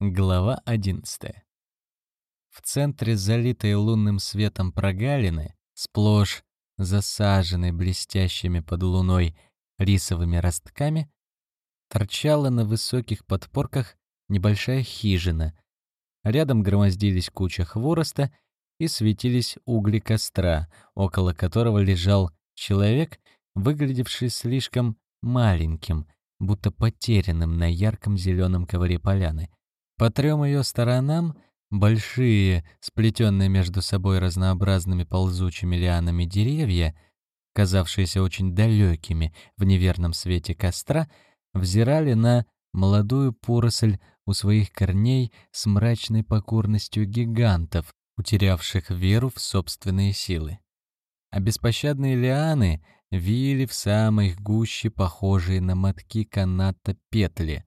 Глава 11. В центре залитой лунным светом прогалины, сплошь засаженной блестящими под луной рисовыми ростками, торчала на высоких подпорках небольшая хижина. Рядом громоздились куча хвороста и светились угли костра, около которого лежал человек, выглядевший слишком маленьким, будто потерянным на ярком зеленом ковре поляны. По трем ее сторонам большие, сплетенные между собой разнообразными ползучими лианами деревья, казавшиеся очень далекими в неверном свете костра, взирали на молодую поросль у своих корней с мрачной покорностью гигантов, утерявших веру в собственные силы. А беспощадные лианы вили в самой гуще похожие на мотки каната петли,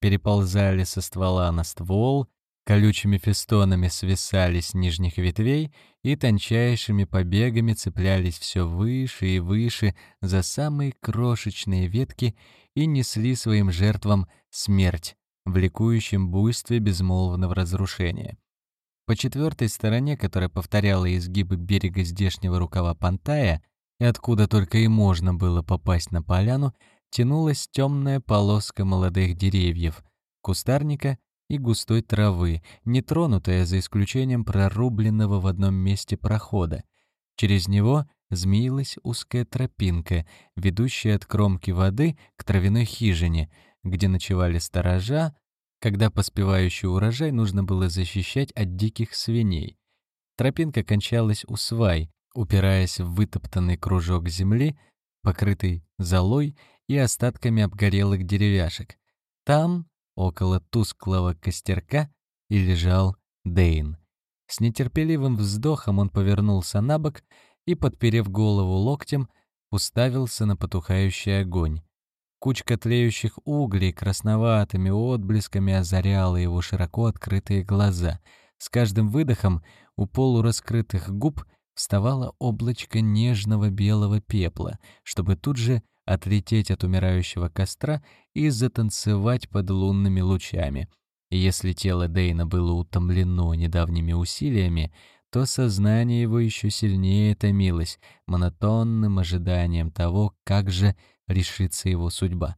переползали со ствола на ствол, колючими фестонами свисали с нижних ветвей и тончайшими побегами цеплялись все выше и выше за самые крошечные ветки и несли своим жертвам смерть в ликующем буйстве безмолвного разрушения. По четвертой стороне, которая повторяла изгибы берега здешнего рукава Пантая, и откуда только и можно было попасть на поляну, тянулась темная полоска молодых деревьев, кустарника и густой травы, нетронутая за исключением прорубленного в одном месте прохода. Через него змеилась узкая тропинка, ведущая от кромки воды к травяной хижине, где ночевали сторожа, когда поспевающий урожай нужно было защищать от диких свиней. Тропинка кончалась у свай, упираясь в вытоптанный кружок земли, покрытый золой и остатками обгорелых деревяшек. Там, около тусклого костерка, и лежал Дейн. С нетерпеливым вздохом он повернулся на бок и, подперев голову локтем, уставился на потухающий огонь. Кучка тлеющих углей красноватыми отблесками озаряла его широко открытые глаза. С каждым выдохом у полураскрытых губ вставало облачко нежного белого пепла, чтобы тут же отлететь от умирающего костра и затанцевать под лунными лучами. Если тело Дейна было утомлено недавними усилиями, то сознание его еще сильнее томилось монотонным ожиданием того, как же решится его судьба.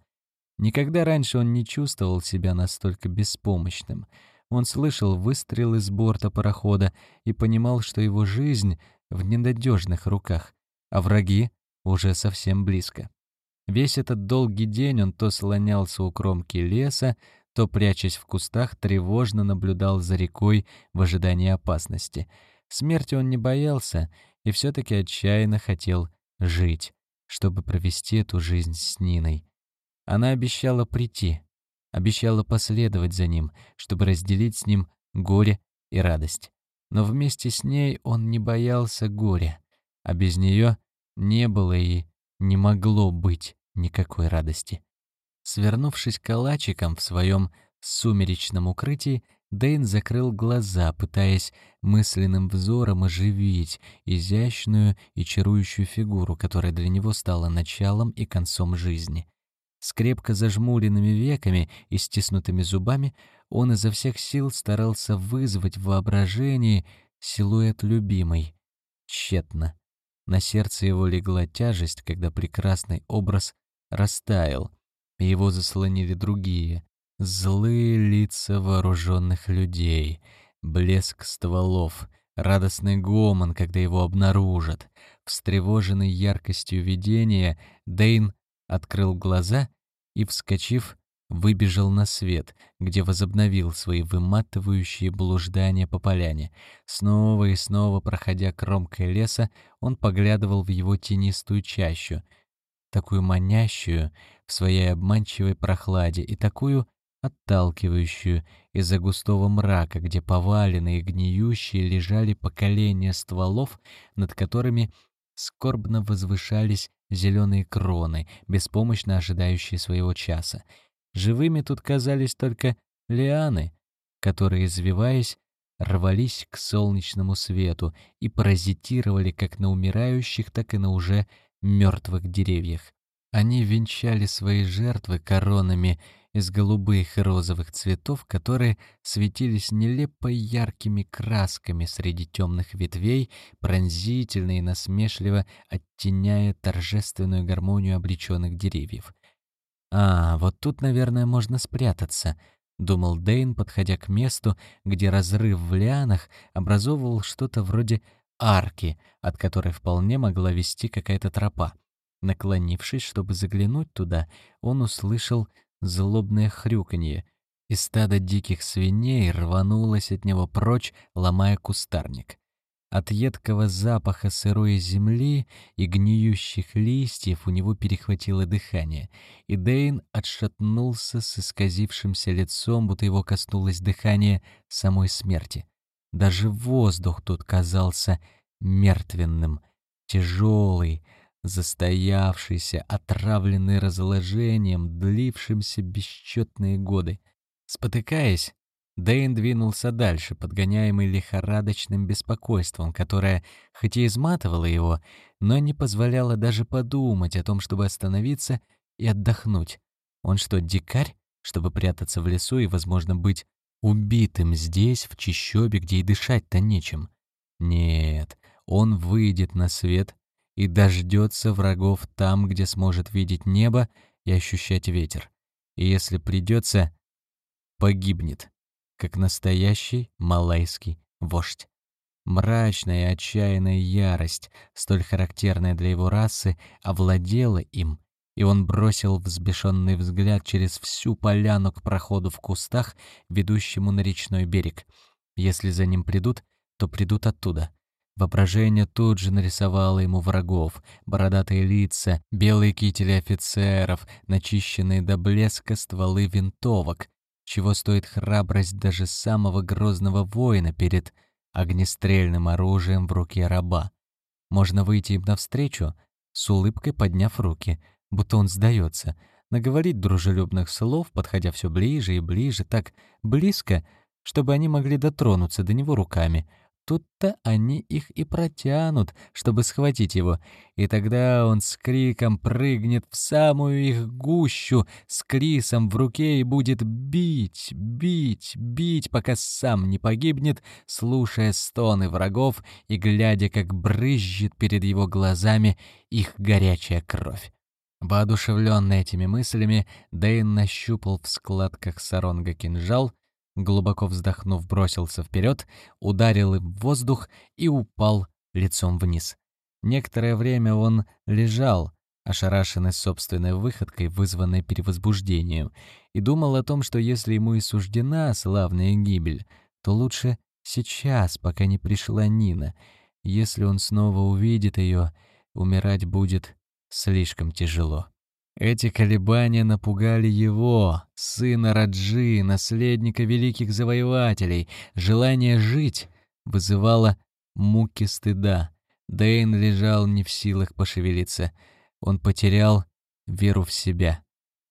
Никогда раньше он не чувствовал себя настолько беспомощным. Он слышал выстрелы с борта парохода и понимал, что его жизнь в ненадежных руках, а враги уже совсем близко. Весь этот долгий день он то слонялся у кромки леса, то, прячась в кустах, тревожно наблюдал за рекой в ожидании опасности. Смерти он не боялся и все-таки отчаянно хотел жить, чтобы провести эту жизнь с Ниной. Она обещала прийти, обещала последовать за ним, чтобы разделить с ним горе и радость. Но вместе с ней он не боялся горя, а без нее не было и не могло быть никакой радости. Свернувшись калачиком в своем сумеречном укрытии, Дэйн закрыл глаза, пытаясь мысленным взором оживить изящную и чарующую фигуру, которая для него стала началом и концом жизни. С крепко зажмуренными веками и стиснутыми зубами он изо всех сил старался вызвать в воображении силуэт любимой. Тщетно. На сердце его легла тяжесть, когда прекрасный образ растаял, и его заслонили другие, злые лица вооруженных людей, блеск стволов, радостный гомон, когда его обнаружат. Встревоженный яркостью видения, Дейн открыл глаза и, вскочив, выбежал на свет, где возобновил свои выматывающие блуждания по поляне. Снова и снова, проходя кромкой леса, он поглядывал в его тенистую чащу, такую манящую в своей обманчивой прохладе и такую отталкивающую из-за густого мрака, где поваленные гниющие лежали поколения стволов, над которыми скорбно возвышались зеленые кроны, беспомощно ожидающие своего часа. Живыми тут казались только лианы, которые, извиваясь, рвались к солнечному свету и паразитировали как на умирающих, так и на уже мертвых деревьях. Они венчали свои жертвы коронами из голубых и розовых цветов, которые светились нелепо яркими красками среди темных ветвей, пронзительно и насмешливо оттеняя торжественную гармонию обреченных деревьев. «А, вот тут, наверное, можно спрятаться», — думал Дейн, подходя к месту, где разрыв в лианах образовывал что-то вроде арки, от которой вполне могла вести какая-то тропа. Наклонившись, чтобы заглянуть туда, он услышал злобное хрюканье, и стадо диких свиней рванулось от него прочь, ломая кустарник. От едкого запаха сырой земли и гниющих листьев у него перехватило дыхание, и Дейн отшатнулся с исказившимся лицом, будто его коснулось дыхание самой смерти. Даже воздух тут казался мертвенным, тяжелый, застоявшийся, отравленный разложением, длившимся бесчетные годы. Спотыкаясь, Дэйн двинулся дальше, подгоняемый лихорадочным беспокойством, которое, хоть и изматывало его, но не позволяло даже подумать о том, чтобы остановиться и отдохнуть. Он что, дикарь, чтобы прятаться в лесу и, возможно, быть убитым здесь, в чищобе, где и дышать-то нечем? Нет, он выйдет на свет и дождется врагов там, где сможет видеть небо и ощущать ветер. И если придется, погибнет, как настоящий малайский вождь. Мрачная и отчаянная ярость, столь характерная для его расы, овладела им, и он бросил взбешенный взгляд через всю поляну к проходу в кустах, ведущему на речной берег. Если за ним придут, то придут оттуда — Воображение тут же нарисовало ему врагов, бородатые лица, белые кители офицеров, начищенные до блеска стволы винтовок, чего стоит храбрость даже самого грозного воина перед огнестрельным оружием в руке раба. Можно выйти им навстречу, с улыбкой подняв руки, будто он сдается, наговорить дружелюбных слов, подходя все ближе и ближе, так близко, чтобы они могли дотронуться до него руками — Тут-то они их и протянут, чтобы схватить его, и тогда он с криком прыгнет в самую их гущу с Крисом в руке и будет бить, бить, бить, пока сам не погибнет, слушая стоны врагов и глядя, как брызжет перед его глазами их горячая кровь. Воодушевленный этими мыслями, Дэйн нащупал в складках саронга кинжал глубоко вздохнув, бросился вперед, ударил им в воздух и упал лицом вниз. Некоторое время он лежал, ошарашенный собственной выходкой, вызванной перевозбуждением, и думал о том, что если ему и суждена славная гибель, то лучше сейчас, пока не пришла Нина. Если он снова увидит ее, умирать будет слишком тяжело. Эти колебания напугали его, сына Раджи, наследника великих завоевателей. Желание жить вызывало муки стыда. Дэйн лежал не в силах пошевелиться. Он потерял веру в себя.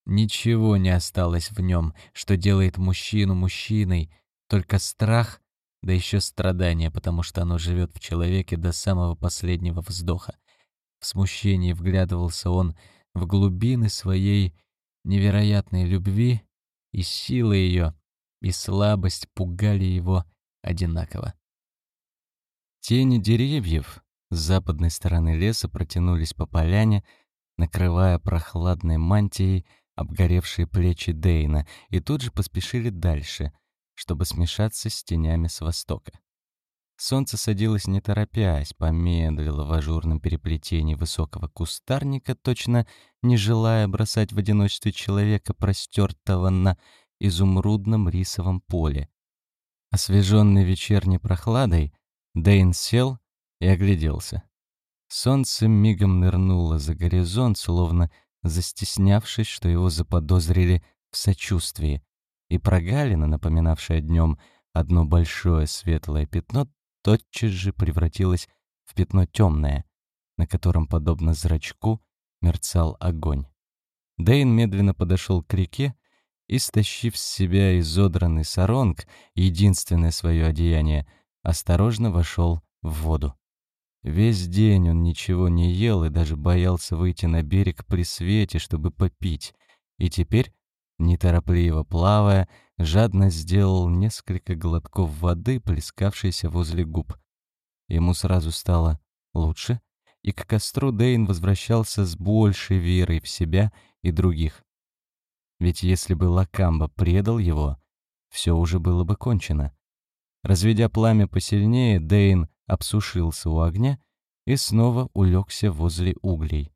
Ничего не осталось в нем, что делает мужчину мужчиной, только страх, да еще страдание, потому что оно живет в человеке до самого последнего вздоха. В смущении вглядывался он в глубины своей невероятной любви, и сила ее, и слабость пугали его одинаково. Тени деревьев с западной стороны леса протянулись по поляне, накрывая прохладной мантией обгоревшие плечи Дейна, и тут же поспешили дальше, чтобы смешаться с тенями с востока. Солнце садилось не торопясь, помедлило в ажурном переплетении высокого кустарника, точно не желая бросать в одиночестве человека, простертого на изумрудном рисовом поле. Освеженный вечерней прохладой, Дэйн сел и огляделся. Солнце мигом нырнуло за горизонт, словно застеснявшись, что его заподозрили в сочувствии, и прогалина, напоминавшая днем одно большое светлое пятно, тотчас же превратилась в пятно темное, на котором, подобно зрачку, мерцал огонь. Дейн медленно подошел к реке и, стащив с себя изодранный саронг, единственное свое одеяние, осторожно вошел в воду. Весь день он ничего не ел и даже боялся выйти на берег при свете, чтобы попить. И теперь, неторопливо плавая, жадно сделал несколько глотков воды, плескавшейся возле губ. Ему сразу стало лучше, и к костру Дейн возвращался с большей верой в себя и других. Ведь если бы Лакамба предал его, все уже было бы кончено. Разведя пламя посильнее, Дейн обсушился у огня и снова улегся возле углей.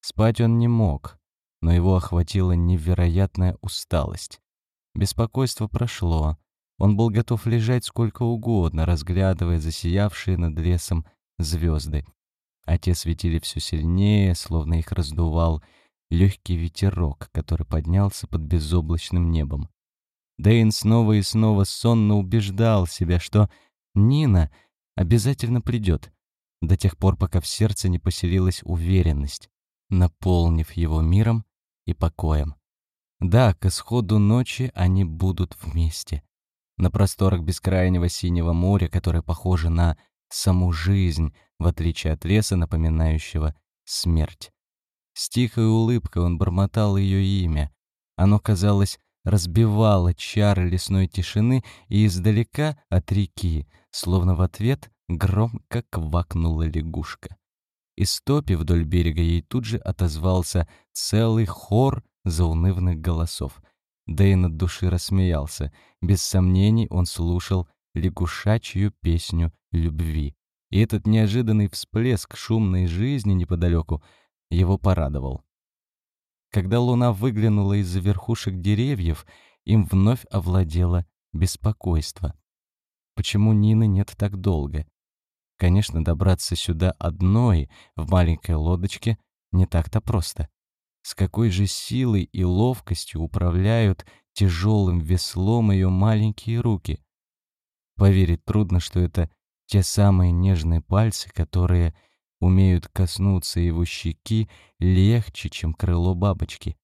Спать он не мог, но его охватила невероятная усталость. Беспокойство прошло. Он был готов лежать сколько угодно, разглядывая засиявшие над лесом звезды. А те светили все сильнее, словно их раздувал легкий ветерок, который поднялся под безоблачным небом. Дэйн снова и снова сонно убеждал себя, что Нина обязательно придет, до тех пор, пока в сердце не поселилась уверенность, наполнив его миром и покоем. Да, к исходу ночи они будут вместе. На просторах бескрайнего синего моря, которое похоже на саму жизнь, в отличие от леса, напоминающего смерть. С тихой улыбкой он бормотал ее имя. Оно, казалось, разбивало чары лесной тишины и издалека от реки, словно в ответ громко квакнула лягушка. Из топи вдоль берега ей тут же отозвался целый хор заунывных голосов. Дэйн от души рассмеялся. Без сомнений он слушал лягушачью песню любви. И этот неожиданный всплеск шумной жизни неподалеку его порадовал. Когда луна выглянула из-за верхушек деревьев, им вновь овладело беспокойство. Почему Нины нет так долго? Конечно, добраться сюда одной, в маленькой лодочке, не так-то просто. С какой же силой и ловкостью управляют тяжелым веслом ее маленькие руки? Поверить трудно, что это те самые нежные пальцы, которые умеют коснуться его щеки легче, чем крыло бабочки.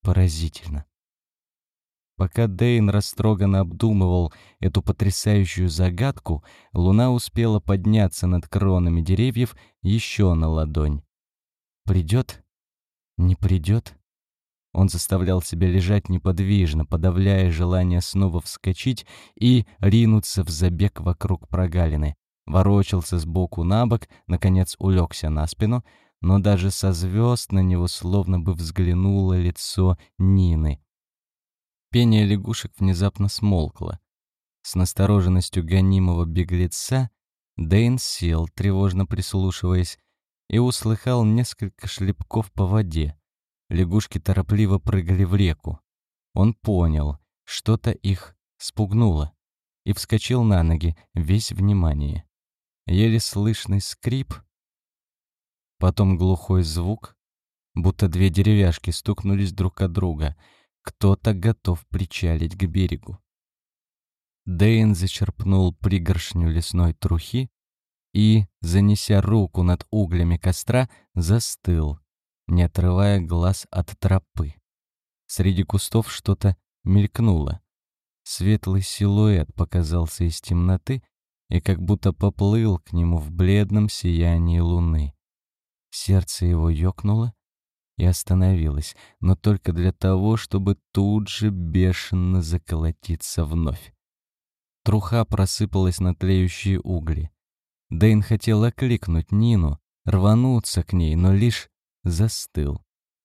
Поразительно. Пока Дейн растроганно обдумывал эту потрясающую загадку, луна успела подняться над кронами деревьев еще на ладонь. Придет? Не придет? Он заставлял себя лежать неподвижно, подавляя желание снова вскочить и ринуться в забег вокруг прогалины. Ворочался с боку на бок, наконец улегся на спину, но даже со звезд на него словно бы взглянуло лицо Нины. Пение лягушек внезапно смолкло. С настороженностью гонимого беглеца Дэйн сел, тревожно прислушиваясь, и услыхал несколько шлепков по воде. Лягушки торопливо прыгали в реку. Он понял, что-то их спугнуло, и вскочил на ноги, весь внимание. Еле слышный скрип, потом глухой звук, будто две деревяшки стукнулись друг от друга — кто-то готов причалить к берегу. Дэйн зачерпнул пригоршню лесной трухи и, занеся руку над углями костра, застыл, не отрывая глаз от тропы. Среди кустов что-то мелькнуло. Светлый силуэт показался из темноты и как будто поплыл к нему в бледном сиянии луны. Сердце его ёкнуло, и остановилась, но только для того, чтобы тут же бешено заколотиться вновь. Труха просыпалась на тлеющие угли. Дэйн хотел окликнуть Нину, рвануться к ней, но лишь застыл,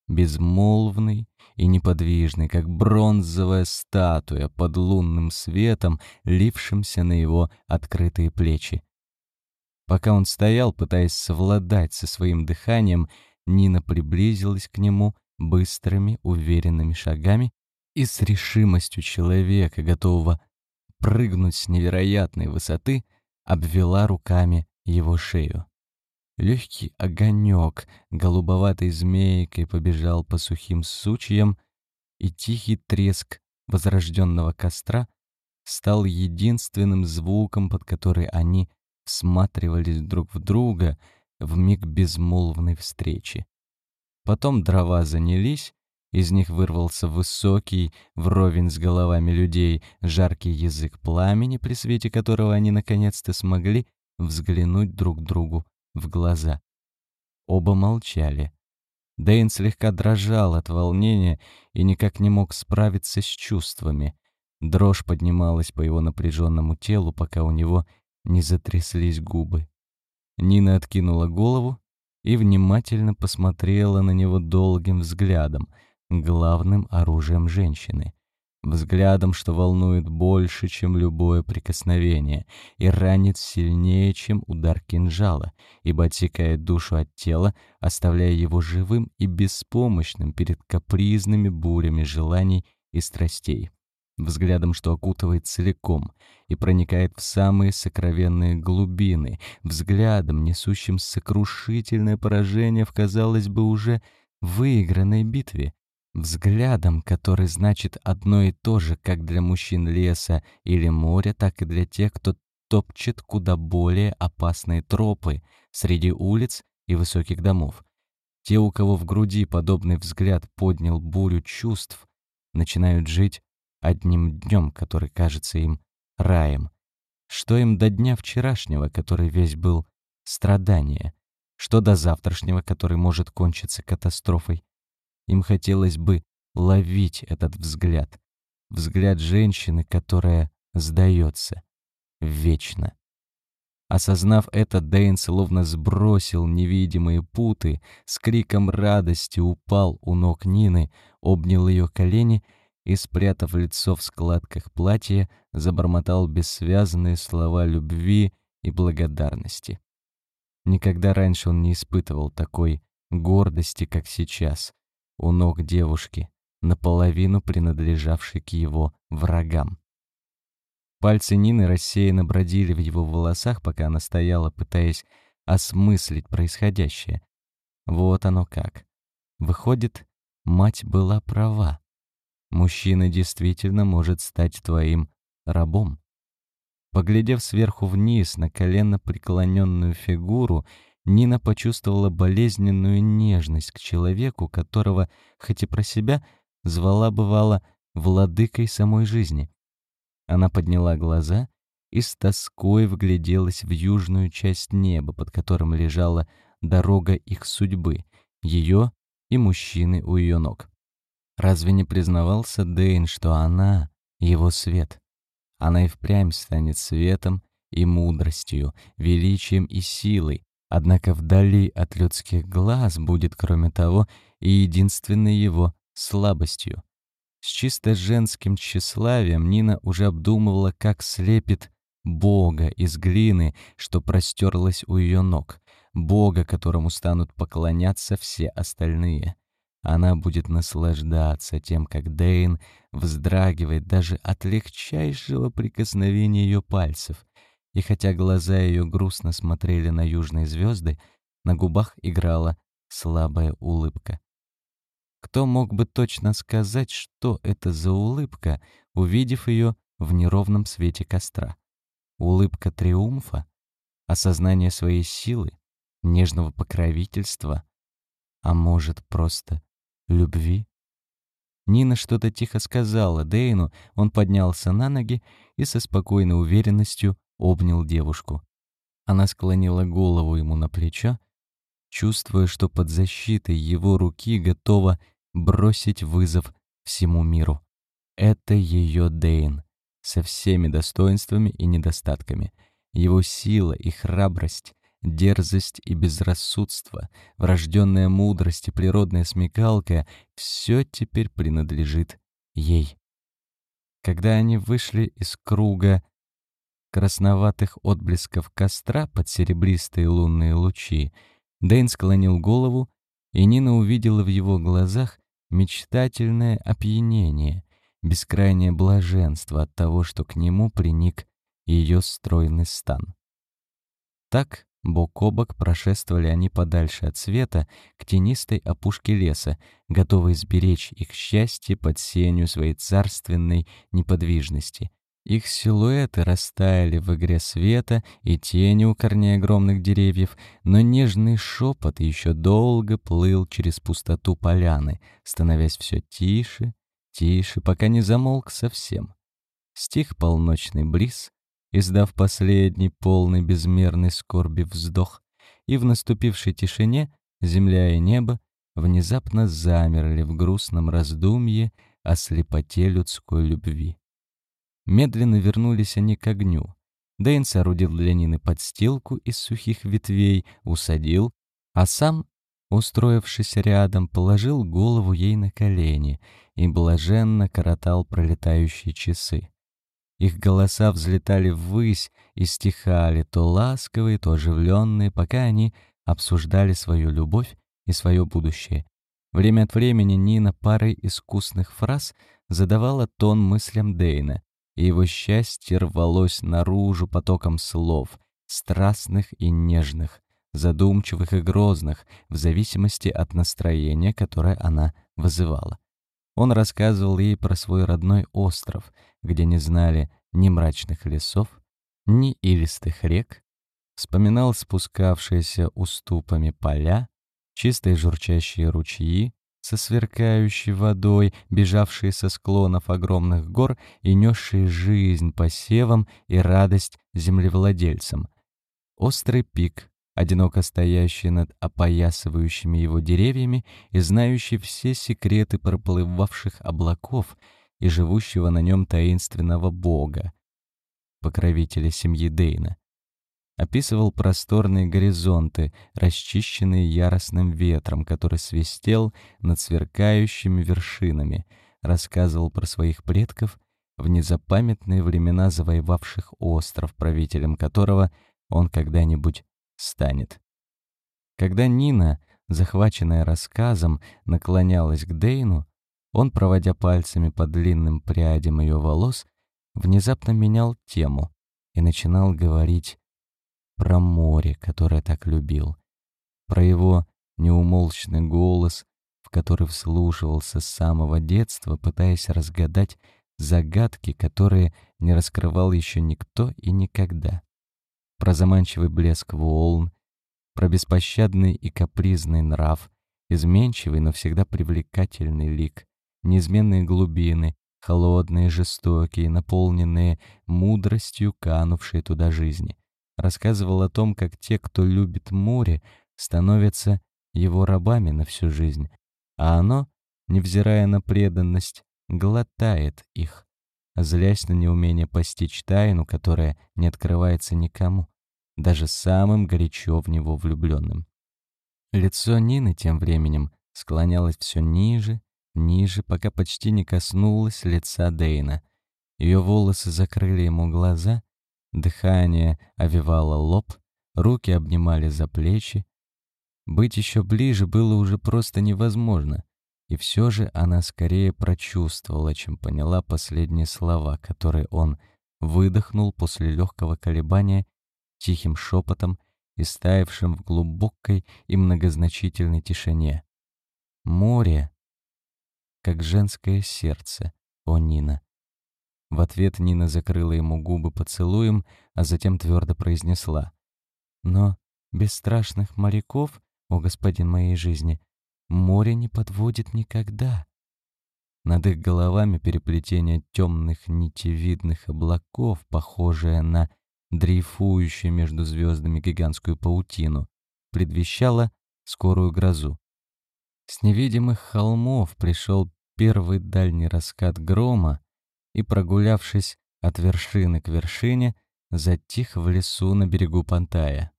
безмолвный и неподвижный, как бронзовая статуя под лунным светом, лившимся на его открытые плечи. Пока он стоял, пытаясь совладать со своим дыханием, Нина приблизилась к нему быстрыми, уверенными шагами и с решимостью человека, готового прыгнуть с невероятной высоты, обвела руками его шею. Легкий огонек голубоватой змейкой побежал по сухим сучьям, и тихий треск возрожденного костра стал единственным звуком, под который они всматривались друг в друга — в миг безмолвной встречи. Потом дрова занялись, из них вырвался высокий, вровень с головами людей, жаркий язык пламени, при свете которого они наконец-то смогли взглянуть друг другу в глаза. Оба молчали. Дэйн слегка дрожал от волнения и никак не мог справиться с чувствами. Дрожь поднималась по его напряженному телу, пока у него не затряслись губы. Нина откинула голову и внимательно посмотрела на него долгим взглядом, главным оружием женщины. Взглядом, что волнует больше, чем любое прикосновение, и ранит сильнее, чем удар кинжала, ибо отсекает душу от тела, оставляя его живым и беспомощным перед капризными бурями желаний и страстей. Взглядом, что окутывает целиком и проникает в самые сокровенные глубины, взглядом, несущим сокрушительное поражение в, казалось бы, уже выигранной битве, Взглядом, который значит одно и то же как для мужчин леса или моря, так и для тех, кто топчет куда более опасные тропы среди улиц и высоких домов. Те, у кого в груди подобный взгляд поднял бурю чувств, начинают жить одним днем, который кажется им раем. Что им до дня вчерашнего, который весь был страдание? Что до завтрашнего, который может кончиться катастрофой? Им хотелось бы ловить этот взгляд. Взгляд женщины, которая сдается. Вечно. Осознав это, Дэйн словно сбросил невидимые путы, с криком радости упал у ног Нины, обнял ее колени и, спрятав лицо в складках платья, забормотал бессвязные слова любви и благодарности. Никогда раньше он не испытывал такой гордости, как сейчас, у ног девушки, наполовину принадлежавшей к его врагам. Пальцы Нины рассеянно бродили в его волосах, пока она стояла, пытаясь осмыслить происходящее. Вот оно как. Выходит, мать была права. Мужчина действительно может стать твоим рабом. Поглядев сверху вниз на колено преклоненную фигуру, Нина почувствовала болезненную нежность к человеку, которого, хоть и про себя, звала бывало владыкой самой жизни. Она подняла глаза и с тоской вгляделась в южную часть неба, под которым лежала дорога их судьбы, ее и мужчины у ее ног. Разве не признавался Дейн, что она — его свет? Она и впрямь станет светом и мудростью, величием и силой, Однако вдали от людских глаз будет, кроме того, и единственной его слабостью. С чисто женским тщеславием Нина уже обдумывала, как слепит Бога из глины, что простерлась у ее ног, Бога, которому станут поклоняться все остальные. Она будет наслаждаться тем, как Дейн вздрагивает даже от легчайшего прикосновения ее пальцев, и хотя глаза ее грустно смотрели на южные звезды, на губах играла слабая улыбка. Кто мог бы точно сказать, что это за улыбка, увидев ее в неровном свете костра? Улыбка триумфа? Осознание своей силы? Нежного покровительства? А может, просто любви? Нина что-то тихо сказала Дейну, он поднялся на ноги и со спокойной уверенностью обнял девушку. Она склонила голову ему на плечо, чувствуя, что под защитой его руки готова бросить вызов всему миру. Это ее Дейн, со всеми достоинствами и недостатками. Его сила и храбрость, дерзость и безрассудство, врожденная мудрость и природная смекалка — все теперь принадлежит ей. Когда они вышли из круга красноватых отблесков костра под серебристые лунные лучи, Дэйн склонил голову, и Нина увидела в его глазах мечтательное опьянение, бескрайнее блаженство от того, что к нему приник ее стройный стан. Так, бок о бок, прошествовали они подальше от света к тенистой опушке леса, готовые сберечь их счастье под сенью своей царственной неподвижности — их силуэты растаяли в игре света и тени у корней огромных деревьев, но нежный шепот еще долго плыл через пустоту поляны, становясь все тише, тише, пока не замолк совсем. Стих полночный бриз, издав последний полный безмерной скорби вздох, и в наступившей тишине земля и небо внезапно замерли в грустном раздумье о слепоте людской любви. Медленно вернулись они к огню. Дэйн соорудил для Нины подстилку из сухих ветвей, усадил, а сам, устроившись рядом, положил голову ей на колени и блаженно коротал пролетающие часы. Их голоса взлетали ввысь и стихали, то ласковые, то оживленные, пока они обсуждали свою любовь и свое будущее. Время от времени Нина парой искусных фраз задавала тон мыслям Дейна, и его счастье рвалось наружу потоком слов, страстных и нежных, задумчивых и грозных, в зависимости от настроения, которое она вызывала. Он рассказывал ей про свой родной остров, где не знали ни мрачных лесов, ни илистых рек, вспоминал спускавшиеся уступами поля, чистые журчащие ручьи со сверкающей водой, бежавшие со склонов огромных гор и несшие жизнь посевам и радость землевладельцам. Острый пик, одиноко стоящий над опоясывающими его деревьями и знающий все секреты проплывавших облаков и живущего на нем таинственного бога, покровителя семьи Дейна описывал просторные горизонты, расчищенные яростным ветром, который свистел над сверкающими вершинами, рассказывал про своих предков в незапамятные времена завоевавших остров, правителем которого он когда-нибудь станет. Когда Нина, захваченная рассказом, наклонялась к Дейну, он, проводя пальцами по длинным прядям ее волос, внезапно менял тему и начинал говорить про море, которое так любил, про его неумолчный голос, в который вслушивался с самого детства, пытаясь разгадать загадки, которые не раскрывал еще никто и никогда, про заманчивый блеск волн, про беспощадный и капризный нрав, изменчивый, но всегда привлекательный лик, неизменные глубины, холодные, жестокие, наполненные мудростью канувшей туда жизни рассказывал о том, как те, кто любит море, становятся его рабами на всю жизнь, а оно, невзирая на преданность, глотает их, злясь на неумение постичь тайну, которая не открывается никому, даже самым горячо в него влюбленным. Лицо Нины тем временем склонялось все ниже, ниже, пока почти не коснулось лица Дейна. Ее волосы закрыли ему глаза, Дыхание овивало лоб, руки обнимали за плечи. Быть еще ближе было уже просто невозможно, и все же она скорее прочувствовала, чем поняла последние слова, которые он выдохнул после легкого колебания тихим шепотом и стаявшим в глубокой и многозначительной тишине. «Море, как женское сердце, о Нина!» В ответ Нина закрыла ему губы поцелуем, а затем твердо произнесла. «Но без страшных моряков, о господин моей жизни, море не подводит никогда». Над их головами переплетение темных нитевидных облаков, похожее на дрейфующую между звездами гигантскую паутину, предвещало скорую грозу. С невидимых холмов пришел первый дальний раскат грома, и, прогулявшись от вершины к вершине, затих в лесу на берегу Пантая.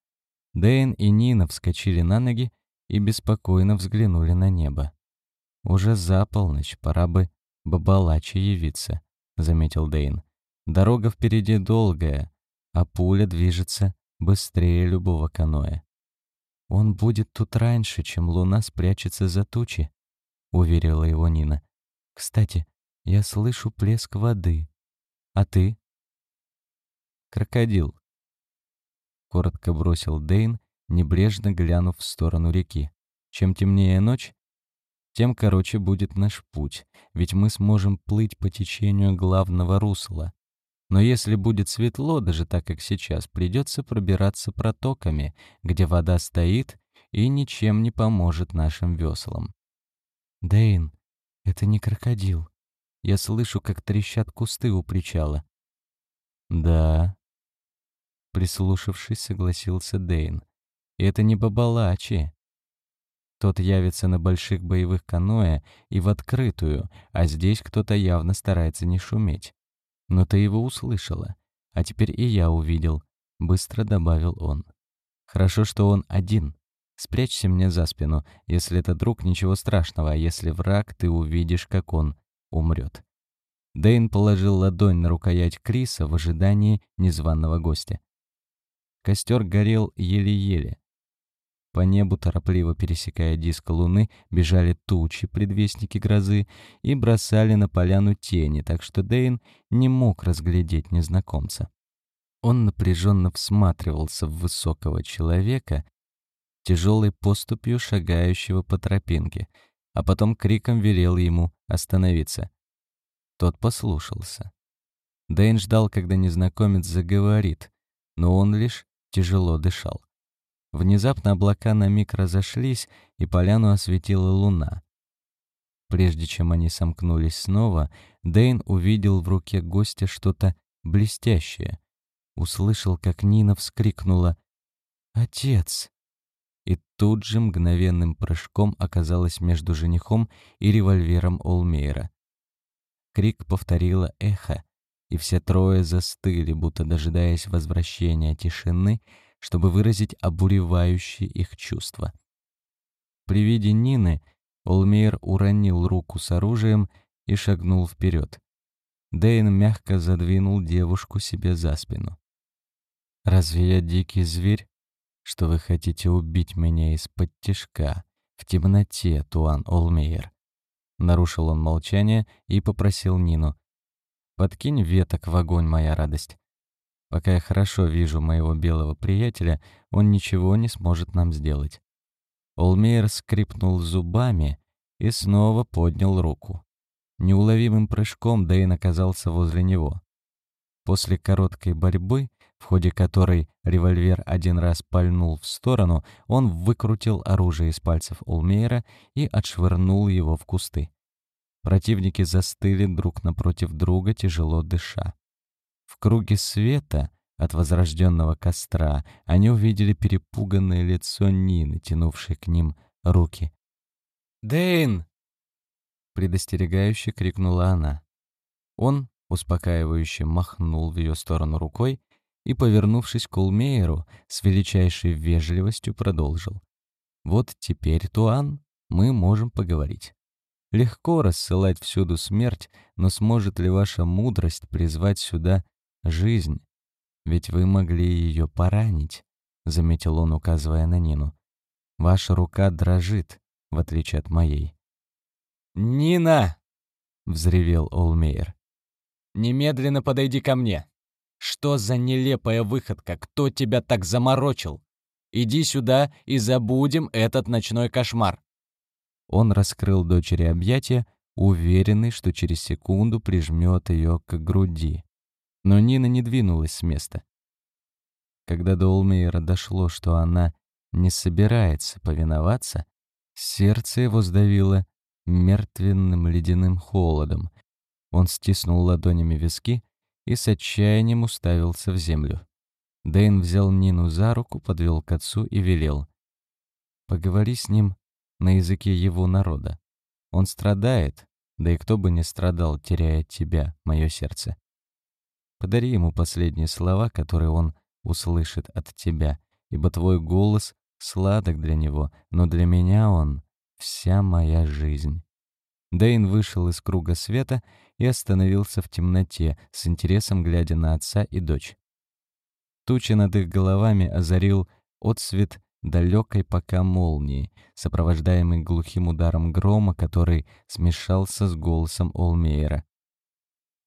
Дэйн и Нина вскочили на ноги и беспокойно взглянули на небо. «Уже за полночь, пора бы Бабалаче явиться», — заметил Дэйн. «Дорога впереди долгая, а пуля движется быстрее любого каноэ. Он будет тут раньше, чем луна спрячется за тучи», — уверила его Нина. «Кстати, я слышу плеск воды. А ты? Крокодил. Коротко бросил Дейн, небрежно глянув в сторону реки. Чем темнее ночь, тем короче будет наш путь, ведь мы сможем плыть по течению главного русла. Но если будет светло, даже так, как сейчас, придется пробираться протоками, где вода стоит и ничем не поможет нашим веслам. Дейн, это не крокодил. Я слышу, как трещат кусты у причала. Да, Прислушавшись, согласился Дейн. Это не Бабалачи. Тот явится на больших боевых каноэ и в открытую, а здесь кто-то явно старается не шуметь. Но ты его услышала, а теперь и я увидел, — быстро добавил он. Хорошо, что он один. Спрячься мне за спину. Если это друг, ничего страшного, а если враг, ты увидишь, как он умрет. Дэйн положил ладонь на рукоять Криса в ожидании незваного гостя. Костер горел еле-еле. По небу, торопливо пересекая диск луны, бежали тучи, предвестники грозы, и бросали на поляну тени, так что Дэйн не мог разглядеть незнакомца. Он напряженно всматривался в высокого человека, тяжелой поступью шагающего по тропинке, а потом криком велел ему остановиться. Тот послушался. Дэйн ждал, когда незнакомец заговорит, но он лишь тяжело дышал. Внезапно облака на миг разошлись, и поляну осветила луна. Прежде чем они сомкнулись снова, Дэйн увидел в руке гостя что-то блестящее. Услышал, как Нина вскрикнула «Отец!» И тут же мгновенным прыжком оказалась между женихом и револьвером Олмейра. Крик повторило эхо, и все трое застыли, будто дожидаясь возвращения тишины, чтобы выразить обуревающие их чувства. При виде Нины Олмейр уронил руку с оружием и шагнул вперед. Дейн мягко задвинул девушку себе за спину. «Разве я дикий зверь, что вы хотите убить меня из-под тишка, в темноте, Туан Олмейер?» Нарушил он молчание и попросил Нину. «Подкинь веток в огонь, моя радость. Пока я хорошо вижу моего белого приятеля, он ничего не сможет нам сделать. Олмейер скрипнул зубами и снова поднял руку. Неуловимым прыжком Дэйн оказался возле него. После короткой борьбы, в ходе которой револьвер один раз пальнул в сторону, он выкрутил оружие из пальцев Олмейера и отшвырнул его в кусты. Противники застыли друг напротив друга, тяжело дыша. В круге света от возрожденного костра они увидели перепуганное лицо Нины, тянувшей к ним руки. «Дэйн!» — предостерегающе крикнула она. Он, успокаивающе махнул в ее сторону рукой и, повернувшись к Улмейеру, с величайшей вежливостью продолжил. «Вот теперь, Туан, мы можем поговорить. Легко рассылать всюду смерть, но сможет ли ваша мудрость призвать сюда жизнь. Ведь вы могли ее поранить, — заметил он, указывая на Нину. Ваша рука дрожит, в отличие от моей. «Нина!» — взревел Олмейер. «Немедленно подойди ко мне. Что за нелепая выходка? Кто тебя так заморочил? Иди сюда и забудем этот ночной кошмар». Он раскрыл дочери объятия, уверенный, что через секунду прижмет ее к груди. Но Нина не двинулась с места. Когда до Олмейера дошло, что она не собирается повиноваться, сердце его сдавило мертвенным ледяным холодом. Он стиснул ладонями виски и с отчаянием уставился в землю. Дэйн взял Нину за руку, подвел к отцу и велел. «Поговори с ним на языке его народа. Он страдает, да и кто бы не страдал, теряя тебя, мое сердце. Подари ему последние слова, которые он услышит от тебя, ибо твой голос сладок для него, но для меня он — вся моя жизнь». Дэйн вышел из круга света и остановился в темноте, с интересом глядя на отца и дочь. Тучи над их головами озарил отсвет далекой пока молнии, сопровождаемый глухим ударом грома, который смешался с голосом Олмейера.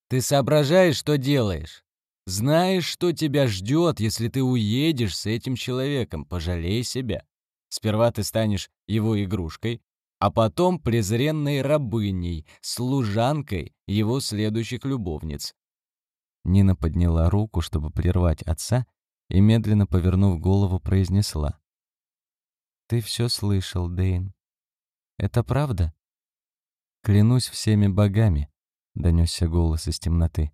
Ты соображаешь, что делаешь? Знаешь, что тебя ждет, если ты уедешь с этим человеком. Пожалей себя. Сперва ты станешь его игрушкой, а потом презренной рабыней, служанкой его следующих любовниц. Нина подняла руку, чтобы прервать отца, и, медленно повернув голову, произнесла. «Ты все слышал, Дейн. Это правда?» «Клянусь всеми богами, донесся голос из темноты.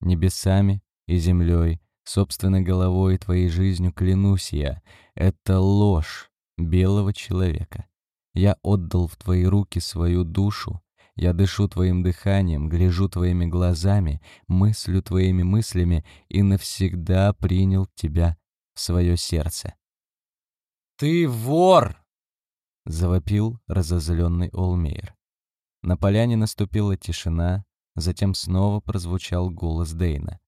Небесами и землей, Собственной головой и твоей жизнью клянусь я. Это ложь белого человека. Я отдал в твои руки свою душу. Я дышу твоим дыханием, гляжу твоими глазами, мыслю твоими мыслями и навсегда принял тебя в свое сердце. «Ты вор!» — завопил разозленный Олмейер. На поляне наступила тишина, затем снова прозвучал голос Дейна.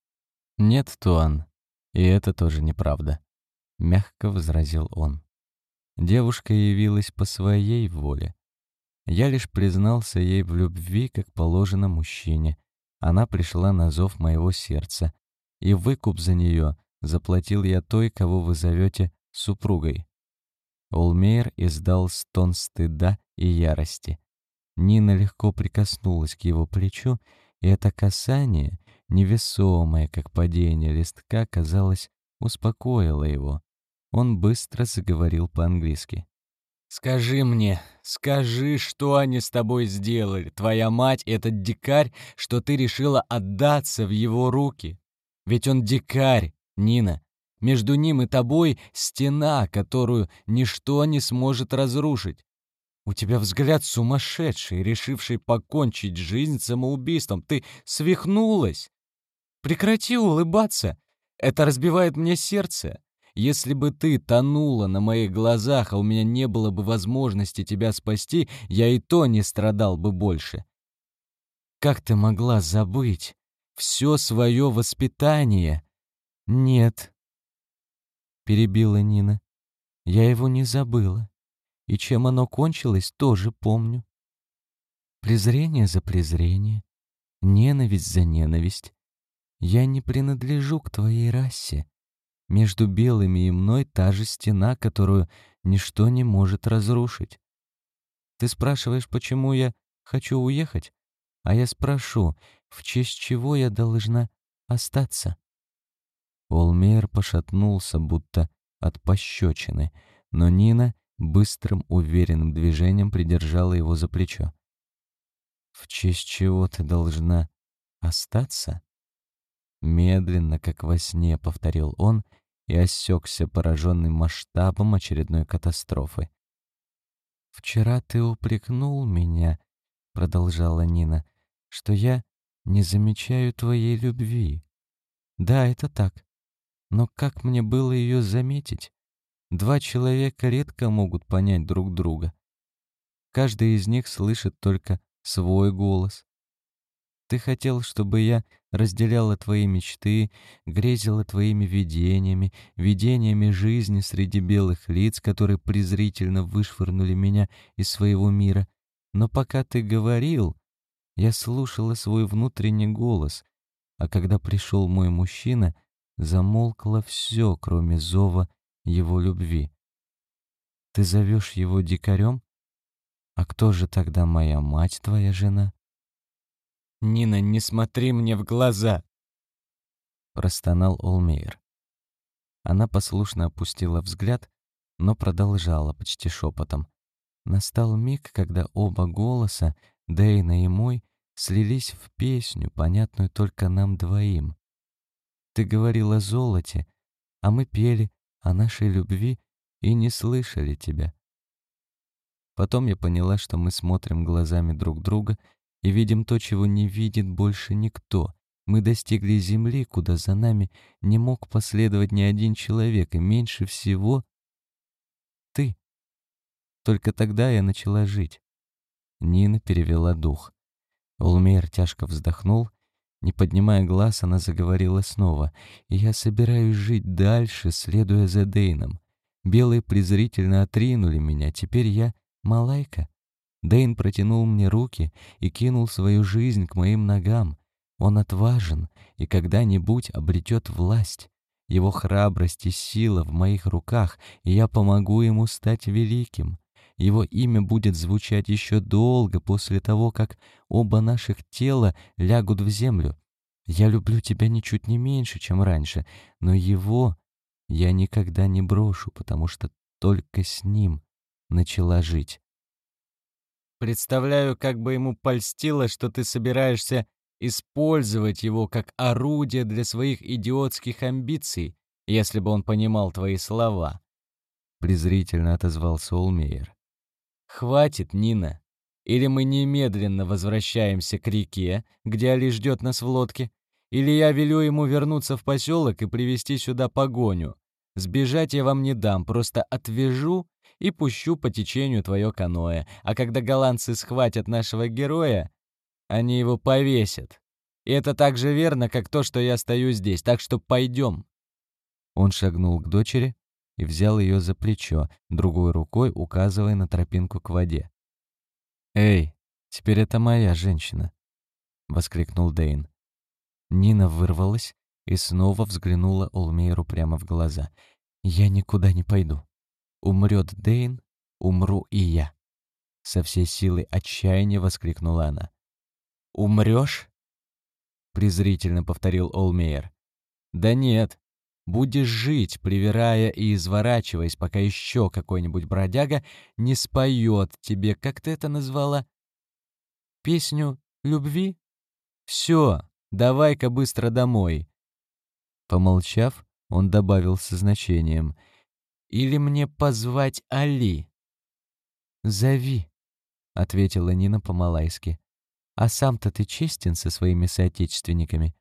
«Нет, Туан, и это тоже неправда», — мягко возразил он. Девушка явилась по своей воле. Я лишь признался ей в любви, как положено мужчине. Она пришла на зов моего сердца, и выкуп за нее заплатил я той, кого вы зовете супругой. Олмейер издал стон стыда и ярости. Нина легко прикоснулась к его плечу, и это касание, невесомое, как падение листка, казалось, успокоило его. Он быстро заговорил по-английски. «Скажи мне, скажи, что они с тобой сделали, твоя мать, этот дикарь, что ты решила отдаться в его руки? Ведь он дикарь, Нина. Между ним и тобой стена, которую ничто не сможет разрушить. У тебя взгляд сумасшедший, решивший покончить жизнь самоубийством. Ты свихнулась. Прекрати улыбаться. Это разбивает мне сердце. Если бы ты тонула на моих глазах, а у меня не было бы возможности тебя спасти, я и то не страдал бы больше. Как ты могла забыть все свое воспитание? Нет, перебила Нина. Я его не забыла. И чем оно кончилось, тоже помню. Презрение за презрение, ненависть за ненависть. Я не принадлежу к твоей расе. Между белыми и мной та же стена, которую ничто не может разрушить. Ты спрашиваешь, почему я хочу уехать? А я спрошу, в честь чего я должна остаться? Олмейер пошатнулся, будто от пощечины, но Нина быстрым, уверенным движением придержала его за плечо. «В честь чего ты должна остаться?» Медленно, как во сне, повторил он и осекся, пораженный масштабом очередной катастрофы. «Вчера ты упрекнул меня», — продолжала Нина, — «что я не замечаю твоей любви. Да, это так. Но как мне было ее заметить? Два человека редко могут понять друг друга. Каждый из них слышит только свой голос. Ты хотел, чтобы я разделяла твои мечты, грезила твоими видениями, видениями жизни среди белых лиц, которые презрительно вышвырнули меня из своего мира. Но пока ты говорил, я слушала свой внутренний голос, а когда пришел мой мужчина, замолкло все, кроме зова его любви. Ты зовешь его дикарем? А кто же тогда моя мать, твоя жена? Нина, не смотри мне в глаза! Простонал Олмейер. Она послушно опустила взгляд, но продолжала почти шепотом. Настал миг, когда оба голоса, Дейна и мой, слились в песню, понятную только нам двоим. Ты говорил о золоте, а мы пели о нашей любви и не слышали тебя. Потом я поняла, что мы смотрим глазами друг друга и видим то, чего не видит больше никто. Мы достигли земли, куда за нами не мог последовать ни один человек, и меньше всего ты. Только тогда я начала жить. Нина перевела дух. Улмейр тяжко вздохнул не поднимая глаз, она заговорила снова. «Я собираюсь жить дальше, следуя за Дейном. Белые презрительно отринули меня, теперь я малайка». Дейн протянул мне руки и кинул свою жизнь к моим ногам. Он отважен и когда-нибудь обретет власть. Его храбрость и сила в моих руках, и я помогу ему стать великим. Его имя будет звучать еще долго после того, как оба наших тела лягут в землю. Я люблю тебя ничуть не меньше, чем раньше, но его я никогда не брошу, потому что только с ним начала жить. Представляю, как бы ему польстило, что ты собираешься использовать его как орудие для своих идиотских амбиций, если бы он понимал твои слова», — презрительно отозвался Олмейер. «Хватит, Нина. Или мы немедленно возвращаемся к реке, где Али ждет нас в лодке, или я велю ему вернуться в поселок и привести сюда погоню. Сбежать я вам не дам, просто отвяжу и пущу по течению твое каноэ, а когда голландцы схватят нашего героя, они его повесят. И это так же верно, как то, что я стою здесь, так что пойдем». Он шагнул к дочери и взял ее за плечо, другой рукой указывая на тропинку к воде. «Эй, теперь это моя женщина!» — воскликнул Дейн. Нина вырвалась и снова взглянула Олмейру прямо в глаза. «Я никуда не пойду. Умрет Дейн, умру и я!» Со всей силой отчаяния воскликнула она. «Умрешь?» — презрительно повторил Олмейер. «Да нет, Будешь жить, привирая и изворачиваясь, пока еще какой-нибудь бродяга не споет тебе, как ты это назвала, песню любви? Все, давай-ка быстро домой. Помолчав, он добавил со значением. Или мне позвать Али? Зови, ответила Нина по-малайски. А сам-то ты честен со своими соотечественниками.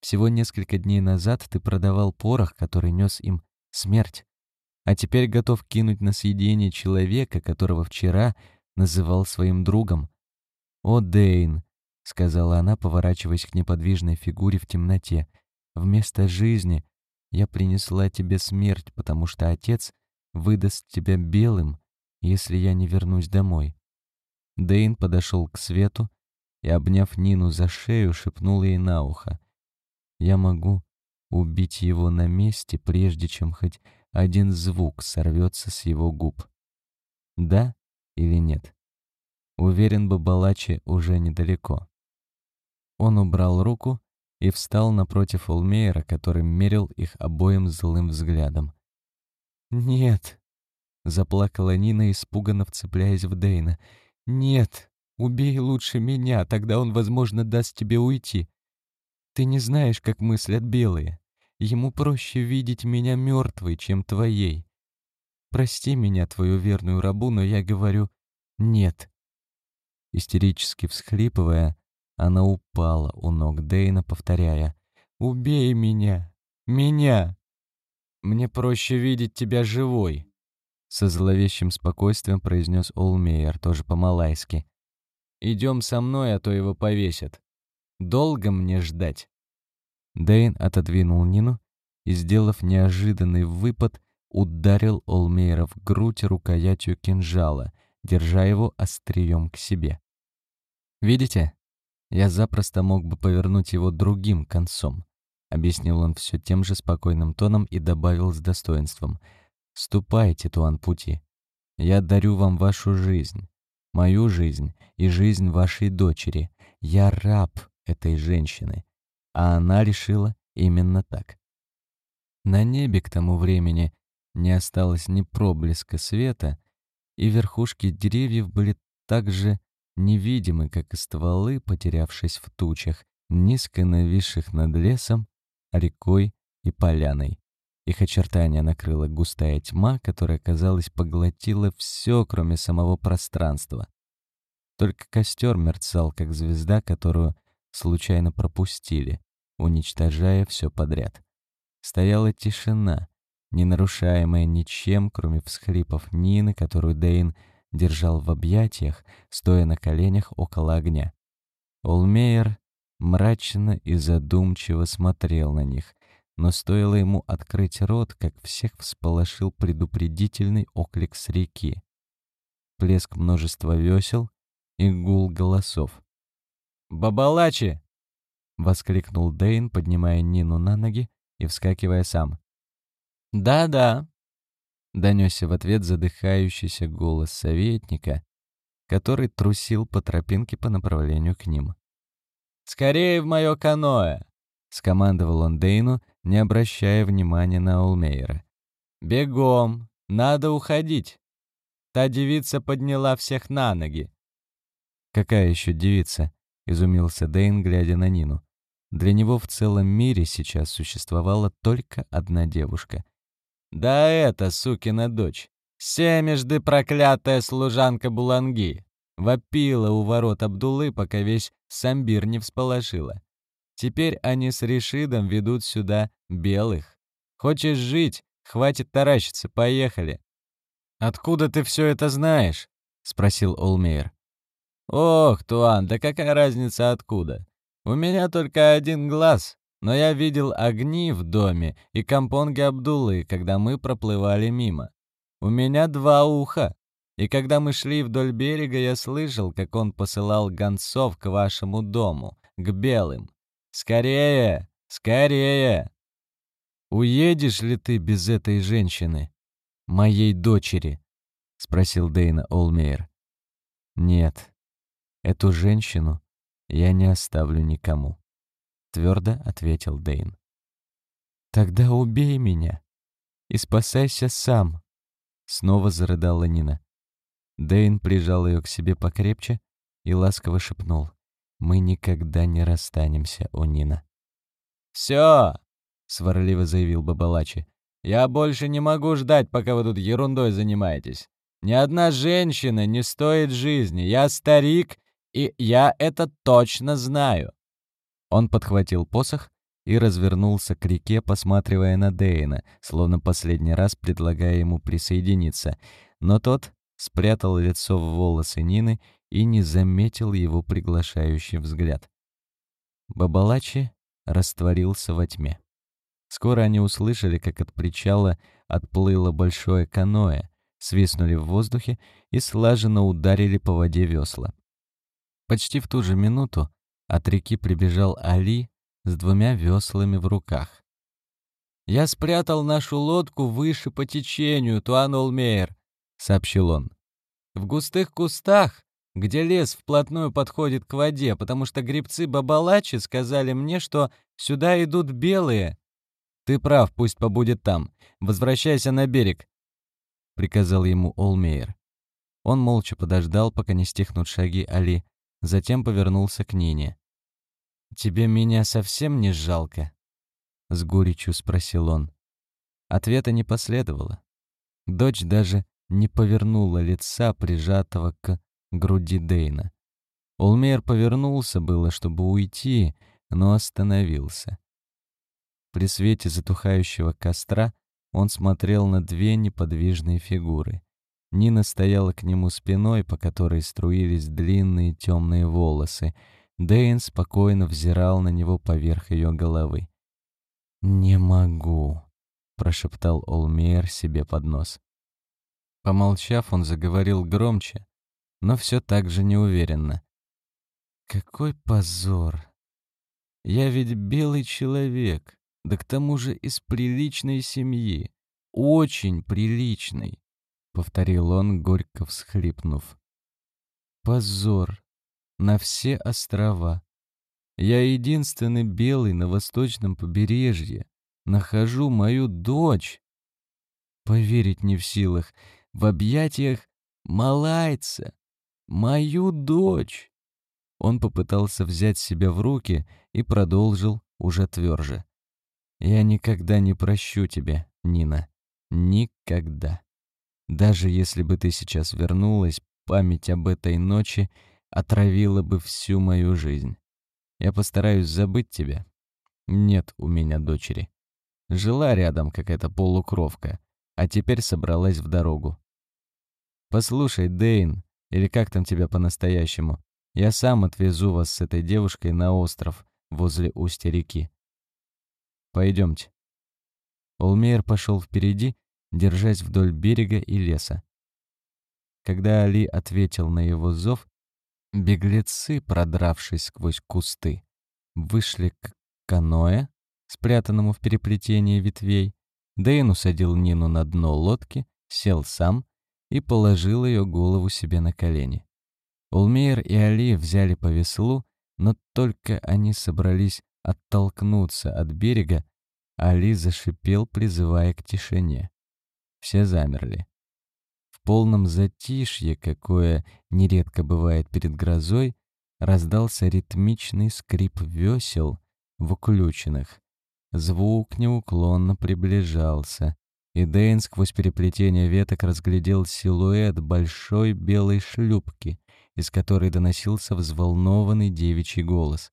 Всего несколько дней назад ты продавал порох, который нес им смерть, а теперь готов кинуть на съедение человека, которого вчера называл своим другом. «О, Дейн!» — сказала она, поворачиваясь к неподвижной фигуре в темноте. «Вместо жизни я принесла тебе смерть, потому что отец выдаст тебя белым, если я не вернусь домой». Дейн подошел к свету и, обняв Нину за шею, шепнул ей на ухо — я могу убить его на месте, прежде чем хоть один звук сорвется с его губ. Да или нет? Уверен, Бабалачи уже недалеко. Он убрал руку и встал напротив Олмейера, который мерил их обоим злым взглядом. «Нет!» — заплакала Нина, испуганно вцепляясь в Дейна. «Нет! Убей лучше меня, тогда он, возможно, даст тебе уйти. Ты не знаешь, как мыслят белые. Ему проще видеть меня мертвой, чем твоей. Прости меня, твою верную рабу, но я говорю «нет». Истерически всхлипывая, она упала у ног Дейна, повторяя «Убей меня! Меня! Мне проще видеть тебя живой!» Со зловещим спокойствием произнес Олмейер, тоже по-малайски. «Идем со мной, а то его повесят. Долго мне ждать?» Дэйн отодвинул Нину и, сделав неожиданный выпад, ударил Олмейра в грудь рукоятью кинжала, держа его острием к себе. «Видите? Я запросто мог бы повернуть его другим концом», — объяснил он все тем же спокойным тоном и добавил с достоинством. «Ступайте, Туан-Пути. Я дарю вам вашу жизнь, мою жизнь и жизнь вашей дочери. Я раб, этой женщины, а она решила именно так. На небе к тому времени не осталось ни проблеска света, и верхушки деревьев были так же невидимы, как стволы, потерявшись в тучах, низко нависших над лесом, рекой и поляной. Их очертания накрыла густая тьма, которая, казалось, поглотила все, кроме самого пространства. Только костер мерцал, как звезда, которую случайно пропустили, уничтожая все подряд. Стояла тишина, не нарушаемая ничем, кроме всхлипов Нины, которую Дейн держал в объятиях, стоя на коленях около огня. Олмейер мрачно и задумчиво смотрел на них, но стоило ему открыть рот, как всех всполошил предупредительный оклик с реки. Плеск множества весел и гул голосов. «Бабалачи!» — воскликнул Дейн, поднимая Нину на ноги и вскакивая сам. «Да-да», — донесся в ответ задыхающийся голос советника, который трусил по тропинке по направлению к ним. «Скорее в мое каноэ!» — скомандовал он Дейну, не обращая внимания на Олмейера. «Бегом! Надо уходить!» Та девица подняла всех на ноги. «Какая еще девица?» — изумился Дэйн, глядя на Нину. Для него в целом мире сейчас существовала только одна девушка. «Да это, сукина дочь, семежды проклятая служанка Буланги!» Вопила у ворот Абдулы, пока весь Самбир не всполошила. Теперь они с Решидом ведут сюда белых. Хочешь жить? Хватит таращиться, поехали. «Откуда ты все это знаешь?» — спросил Олмейер. «Ох, Туан, да какая разница откуда? У меня только один глаз, но я видел огни в доме и компонги Абдулы, когда мы проплывали мимо. У меня два уха, и когда мы шли вдоль берега, я слышал, как он посылал гонцов к вашему дому, к белым. Скорее, скорее! Уедешь ли ты без этой женщины, моей дочери?» — спросил Дейна Олмейер. «Нет, эту женщину я не оставлю никому», — твердо ответил Дейн. «Тогда убей меня и спасайся сам», — снова зарыдала Нина. Дейн прижал ее к себе покрепче и ласково шепнул. «Мы никогда не расстанемся, о Нина». «Все!» — сварливо заявил Бабалачи. «Я больше не могу ждать, пока вы тут ерундой занимаетесь. Ни одна женщина не стоит жизни. Я старик и я это точно знаю. Он подхватил посох и развернулся к реке, посматривая на Дейна, словно последний раз предлагая ему присоединиться. Но тот спрятал лицо в волосы Нины и не заметил его приглашающий взгляд. Бабалачи растворился во тьме. Скоро они услышали, как от причала отплыло большое каноэ, свистнули в воздухе и слаженно ударили по воде весла. Почти в ту же минуту от реки прибежал Али с двумя веслами в руках. «Я спрятал нашу лодку выше по течению, Туан Олмейер», — сообщил он. «В густых кустах, где лес вплотную подходит к воде, потому что грибцы Бабалачи сказали мне, что сюда идут белые. Ты прав, пусть побудет там. Возвращайся на берег», — приказал ему Олмейер. Он молча подождал, пока не стихнут шаги Али, Затем повернулся к Нине. «Тебе меня совсем не жалко?» — с горечью спросил он. Ответа не последовало. Дочь даже не повернула лица, прижатого к груди Дейна. Олмейр повернулся было, чтобы уйти, но остановился. При свете затухающего костра он смотрел на две неподвижные фигуры. Нина стояла к нему спиной, по которой струились длинные темные волосы. Дэйн спокойно взирал на него поверх ее головы. «Не могу», — прошептал Олмейер себе под нос. Помолчав, он заговорил громче, но все так же неуверенно. «Какой позор! Я ведь белый человек, да к тому же из приличной семьи, очень приличной. — повторил он, горько всхлипнув. «Позор! На все острова! Я единственный белый на восточном побережье. Нахожу мою дочь!» Поверить не в силах. В объятиях малайца. Мою дочь. Он попытался взять себя в руки и продолжил уже тверже. «Я никогда не прощу тебя, Нина. Никогда». Даже если бы ты сейчас вернулась, память об этой ночи отравила бы всю мою жизнь. Я постараюсь забыть тебя. Нет у меня дочери. Жила рядом какая-то полукровка, а теперь собралась в дорогу. Послушай, Дейн, или как там тебя по-настоящему, я сам отвезу вас с этой девушкой на остров возле устья реки. Пойдемте. Олмейер пошел впереди, держась вдоль берега и леса. Когда Али ответил на его зов, беглецы, продравшись сквозь кусты, вышли к каноэ, спрятанному в переплетении ветвей. Дэйн усадил Нину на дно лодки, сел сам и положил ее голову себе на колени. Улмейер и Али взяли по веслу, но только они собрались оттолкнуться от берега, Али зашипел, призывая к тишине. Все замерли. В полном затишье, какое нередко бывает перед грозой, раздался ритмичный скрип весел в уключенных. Звук неуклонно приближался, и Дэйн сквозь переплетение веток разглядел силуэт большой белой шлюпки, из которой доносился взволнованный девичий голос.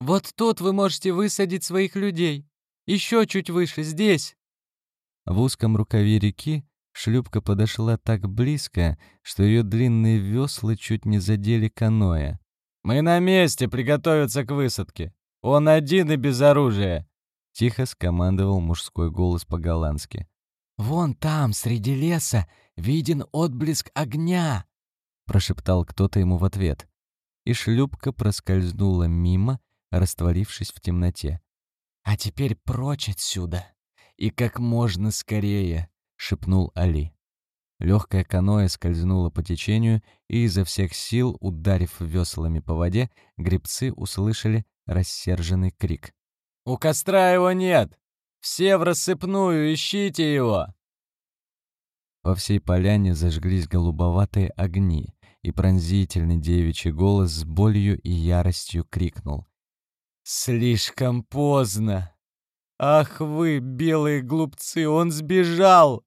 «Вот тут вы можете высадить своих людей. Еще чуть выше, здесь!» В узком рукаве реки шлюпка подошла так близко, что ее длинные весла чуть не задели каноэ. «Мы на месте приготовиться к высадке. Он один и без оружия!» Тихо скомандовал мужской голос по-голландски. «Вон там, среди леса, виден отблеск огня!» Прошептал кто-то ему в ответ. И шлюпка проскользнула мимо, растворившись в темноте. «А теперь прочь отсюда! И как можно скорее!» — шепнул Али. Легкое каноэ скользнуло по течению, и изо всех сил, ударив веслами по воде, гребцы услышали рассерженный крик. «У костра его нет! Все в рассыпную, ищите его!» По всей поляне зажглись голубоватые огни, и пронзительный девичий голос с болью и яростью крикнул. «Слишком поздно! Ах вы, белые глупцы, он сбежал!»